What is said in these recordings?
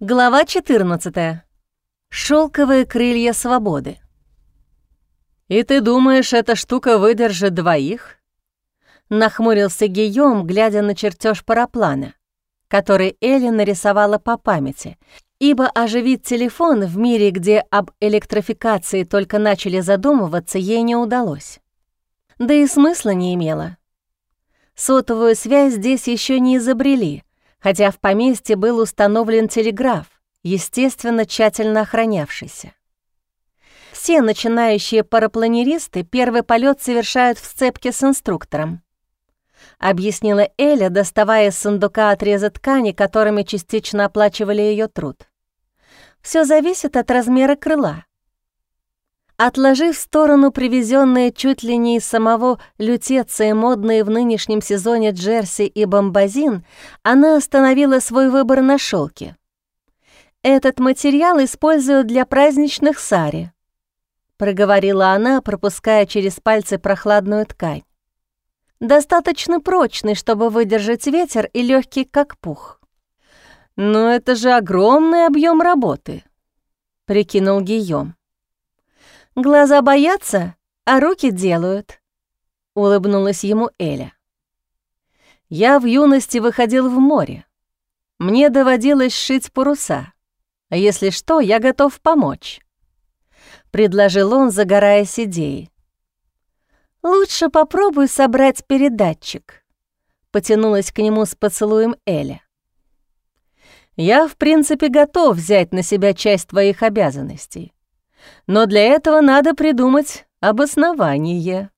Глава 14. Шелковые крылья свободы. «И ты думаешь, эта штука выдержит двоих?» Нахмурился Гийом, глядя на чертеж параплана, который Элли нарисовала по памяти, ибо оживить телефон в мире, где об электрификации только начали задумываться, ей не удалось. Да и смысла не имело. Сотовую связь здесь еще не изобрели — хотя в поместье был установлен телеграф, естественно, тщательно охранявшийся. Все начинающие парапланеристы первый полет совершают в сцепке с инструктором. Объяснила Эля, доставая из сундука отрезы ткани, которыми частично оплачивали ее труд. Все зависит от размера крыла. Отложив в сторону привезенные чуть ли не из самого лютеции модные в нынешнем сезоне джерси и бомбазин, она остановила свой выбор на шелке. «Этот материал используют для праздничных сари», — проговорила она, пропуская через пальцы прохладную ткань. «Достаточно прочный, чтобы выдержать ветер и легкий, как пух». «Но это же огромный объем работы», — прикинул Гийом. Глаза боятся, а руки делают», — улыбнулась ему Эля. «Я в юности выходил в море. Мне доводилось шить паруса. А если что, я готов помочь», — предложил он, загораясь идеей. «Лучше попробуй собрать передатчик», — потянулась к нему с поцелуем Эля. «Я, в принципе, готов взять на себя часть твоих обязанностей. Но для этого надо придумать обоснование.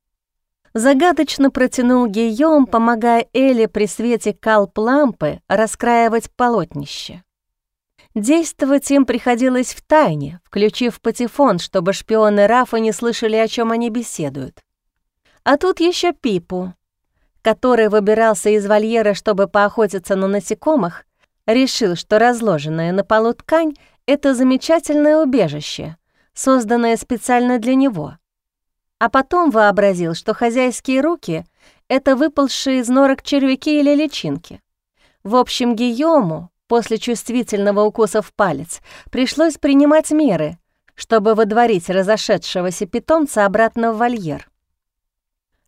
Загадочно протянул Гийом, помогая Эле при свете калп-лампы раскраивать полотнище. Действовать им приходилось в тайне, включив патефон, чтобы шпионы Рафа не слышали, о чем они беседуют. А тут еще Пипу, который выбирался из вольера, чтобы поохотиться на насекомых, решил, что разложенная на полу ткань — это замечательное убежище — созданное специально для него. А потом вообразил, что хозяйские руки — это выползшие из норок червяки или личинки. В общем, Гийому после чувствительного укуса в палец пришлось принимать меры, чтобы выдворить разошедшегося питомца обратно в вольер.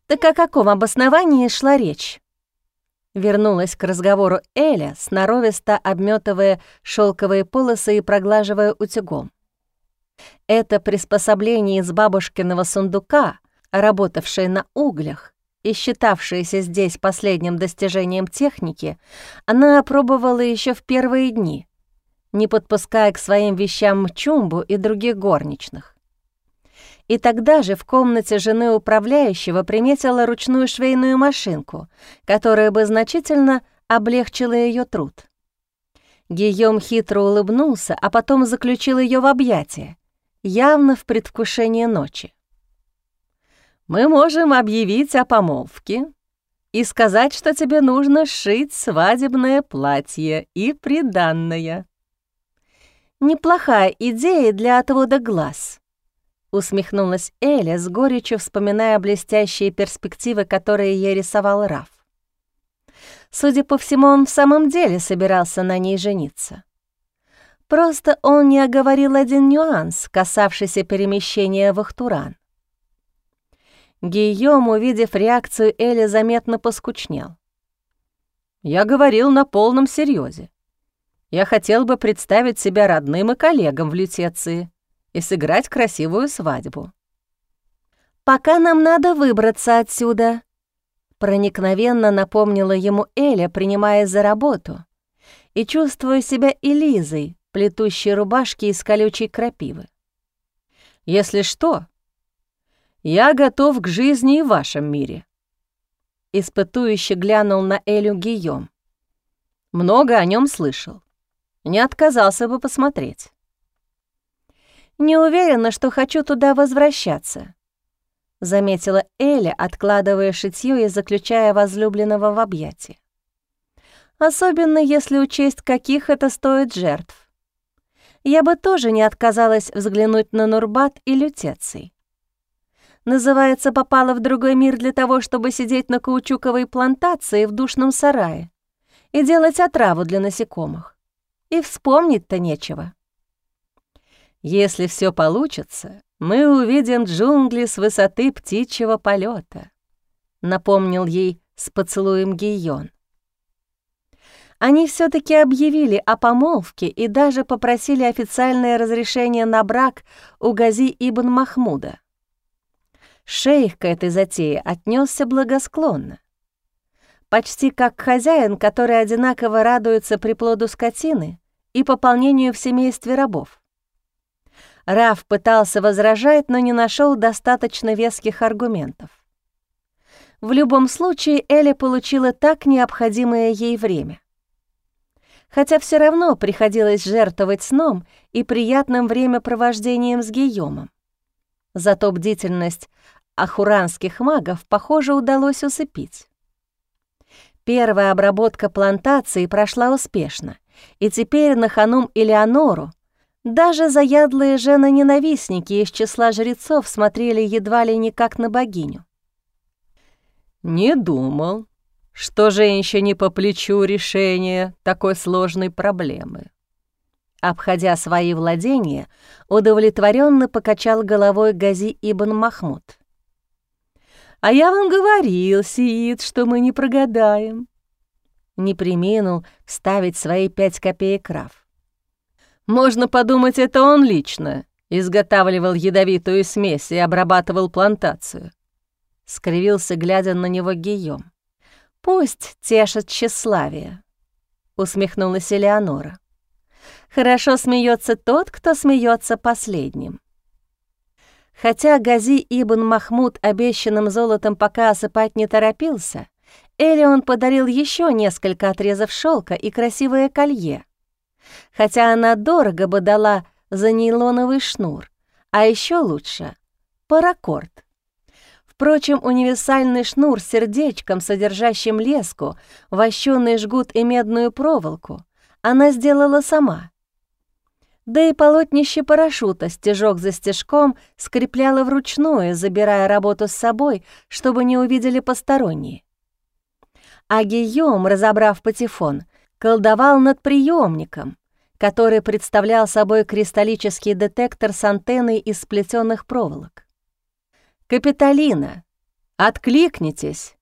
Так о каком обосновании шла речь? Вернулась к разговору Эля, сноровисто обметывая шелковые полосы и проглаживая утюгом. Это приспособление из бабушкиного сундука, работавшее на углях и считавшееся здесь последним достижением техники, она опробовала еще в первые дни, не подпуская к своим вещам Чумбу и других горничных. И тогда же в комнате жены управляющего приметила ручную швейную машинку, которая бы значительно облегчила ее труд. Гийом хитро улыбнулся, а потом заключил ее в объятия, явно в предвкушении ночи. «Мы можем объявить о помолвке и сказать, что тебе нужно сшить свадебное платье и приданное». «Неплохая идея для отвода глаз», — усмехнулась Эля с горечью, вспоминая блестящие перспективы, которые ей рисовал Раф. Судя по всему, он в самом деле собирался на ней жениться. Просто он не оговорил один нюанс, касавшийся перемещения в Ахтуран. Гийом, увидев реакцию Эли, заметно поскучнел. «Я говорил на полном серьезе. Я хотел бы представить себя родным и коллегам в Лютеции и сыграть красивую свадьбу». «Пока нам надо выбраться отсюда», — проникновенно напомнила ему Эля, принимаясь за работу и чувствуя себя Элизой, плетущей рубашки из колючей крапивы. «Если что, я готов к жизни и в вашем мире», — испытующе глянул на Элю Гийом. «Много о нем слышал. Не отказался бы посмотреть». «Не уверена, что хочу туда возвращаться», — заметила Эля, откладывая шитьё и заключая возлюбленного в объятия. «Особенно если учесть, каких это стоит жертв я бы тоже не отказалась взглянуть на Нурбат и Лютеций. Называется, попала в другой мир для того, чтобы сидеть на каучуковой плантации в душном сарае и делать отраву для насекомых. и вспомнить-то нечего. Если все получится, мы увидим джунгли с высоты птичьего полета, напомнил ей с поцелуем Гийон. Они все таки объявили о помолвке и даже попросили официальное разрешение на брак у Гази Ибн Махмуда. Шейх к этой затее отнесся благосклонно. Почти как хозяин, который одинаково радуется приплоду скотины и пополнению в семействе рабов. Раф пытался возражать, но не нашел достаточно веских аргументов. В любом случае, Эля получила так необходимое ей время. Хотя все равно приходилось жертвовать сном и приятным времяпровождением с Гийомом. Зато бдительность ахуранских магов, похоже, удалось усыпить. Первая обработка плантации прошла успешно, и теперь на Ханум Элеонору даже заядлые жены-ненавистники из числа жрецов смотрели едва ли не как на богиню. «Не думал, что женщине по плечу решение такой сложной проблемы». Обходя свои владения, удовлетворенно покачал головой Гази Ибн Махмуд. «А я вам говорил, Сиит, что мы не прогадаем». Не приминул ставить свои пять копеек Раф. Можно подумать, это он лично изготавливал ядовитую смесь и обрабатывал плантацию. Скривился, глядя на него Гийом. «Пусть тешит тщеславие», — усмехнулась Элеонора. «Хорошо смеется тот, кто смеется последним». Хотя Гази Ибн Махмуд обещанным золотом пока осыпать не торопился, Элион подарил еще несколько отрезов шелка и красивое колье, хотя она дорого бы дала за нейлоновый шнур, а еще лучше — паракорд. Впрочем, универсальный шнур с сердечком, содержащим леску, вощеный жгут и медную проволоку, она сделала сама. Да и полотнище парашюта стежок за стежком скрепляла вручную, забирая работу с собой, чтобы не увидели посторонние. А Гийом, разобрав патефон, колдовал над приемником, который представлял собой кристаллический детектор с антенной из сплетенных проволок. «Капитолина, откликнитесь!»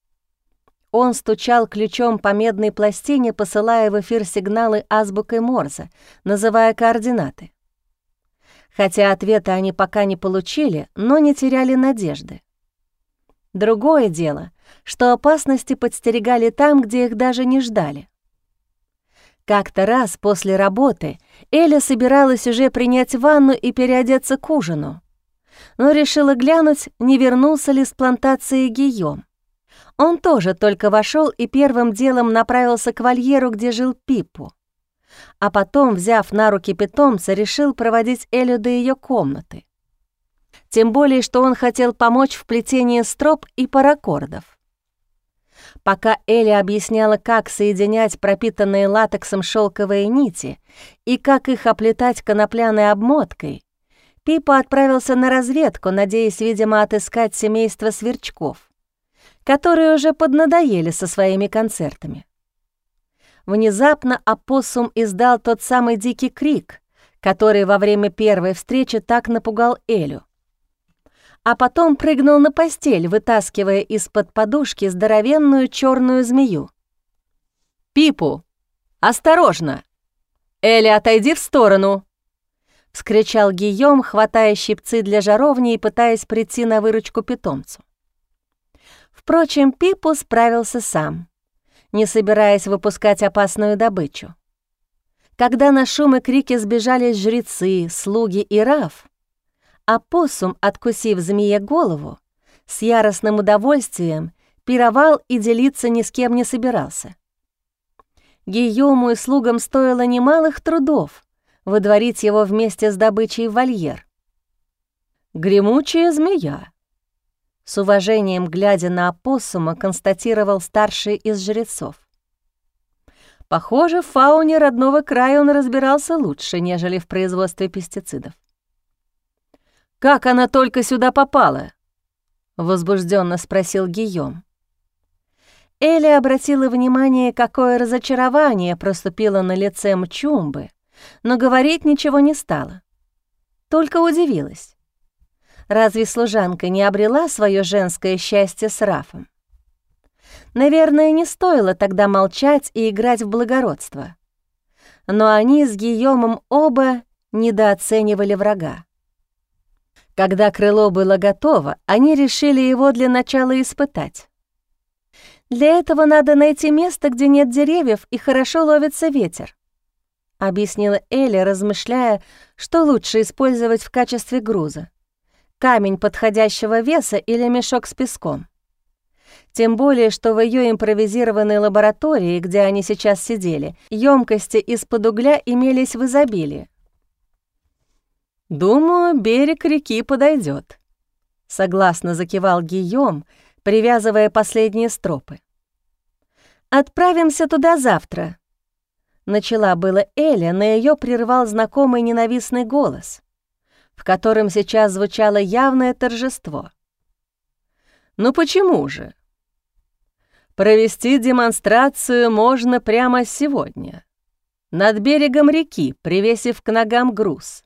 Он стучал ключом по медной пластине, посылая в эфир сигналы азбукой Морзе, называя координаты. Хотя ответа они пока не получили, но не теряли надежды. Другое дело, что опасности подстерегали там, где их даже не ждали. Как-то раз после работы Эля собиралась уже принять ванну и переодеться к ужину, но решила глянуть, не вернулся ли с плантации Гийом. Он тоже только вошел и первым делом направился к вольеру, где жил Пипу. А потом, взяв на руки питомца, решил проводить Элю до ее комнаты. Тем более, что он хотел помочь в плетении строп и паракордов. Пока Элли объясняла, как соединять пропитанные латексом шелковые нити и как их оплетать конопляной обмоткой, Пипа отправился на разведку, надеясь, видимо, отыскать семейство сверчков, которые уже поднадоели со своими концертами. Внезапно опоссум издал тот самый дикий крик, который во время первой встречи так напугал Элю а потом прыгнул на постель, вытаскивая из-под подушки здоровенную черную змею. «Пипу! Осторожно! Элли, отойди в сторону!» — вскричал Гийом, хватая щипцы для жаровни и пытаясь прийти на выручку питомцу. Впрочем, Пипу справился сам, не собираясь выпускать опасную добычу. Когда на шум и крики сбежались жрецы, слуги и Раф, а посум, откусив змея голову, с яростным удовольствием пировал и делиться ни с кем не собирался. Гийому и слугам стоило немалых трудов выдворить его вместе с добычей в вольер. «Гремучая змея», — с уважением глядя на опоссума, констатировал старший из жрецов. Похоже, в фауне родного края он разбирался лучше, нежели в производстве пестицидов. «Как она только сюда попала?» — возбужденно спросил Гийом. Элли обратила внимание, какое разочарование проступило на лице Мчумбы, но говорить ничего не стала. Только удивилась. Разве служанка не обрела свое женское счастье с Рафом? Наверное, не стоило тогда молчать и играть в благородство. Но они с Гийомом оба недооценивали врага. Когда крыло было готово, они решили его для начала испытать. Для этого надо найти место, где нет деревьев и хорошо ловится ветер. — объяснила Эля, размышляя, что лучше использовать в качестве груза. Камень подходящего веса или мешок с песком. Тем более, что в ее импровизированной лаборатории, где они сейчас сидели, емкости из-под угля имелись в изобилии. «Думаю, берег реки подойдет, согласно закивал Гийом, привязывая последние стропы. «Отправимся туда завтра», — начала было Эля, но ее прервал знакомый ненавистный голос, в котором сейчас звучало явное торжество. «Ну почему же? Провести демонстрацию можно прямо сегодня, над берегом реки, привесив к ногам груз.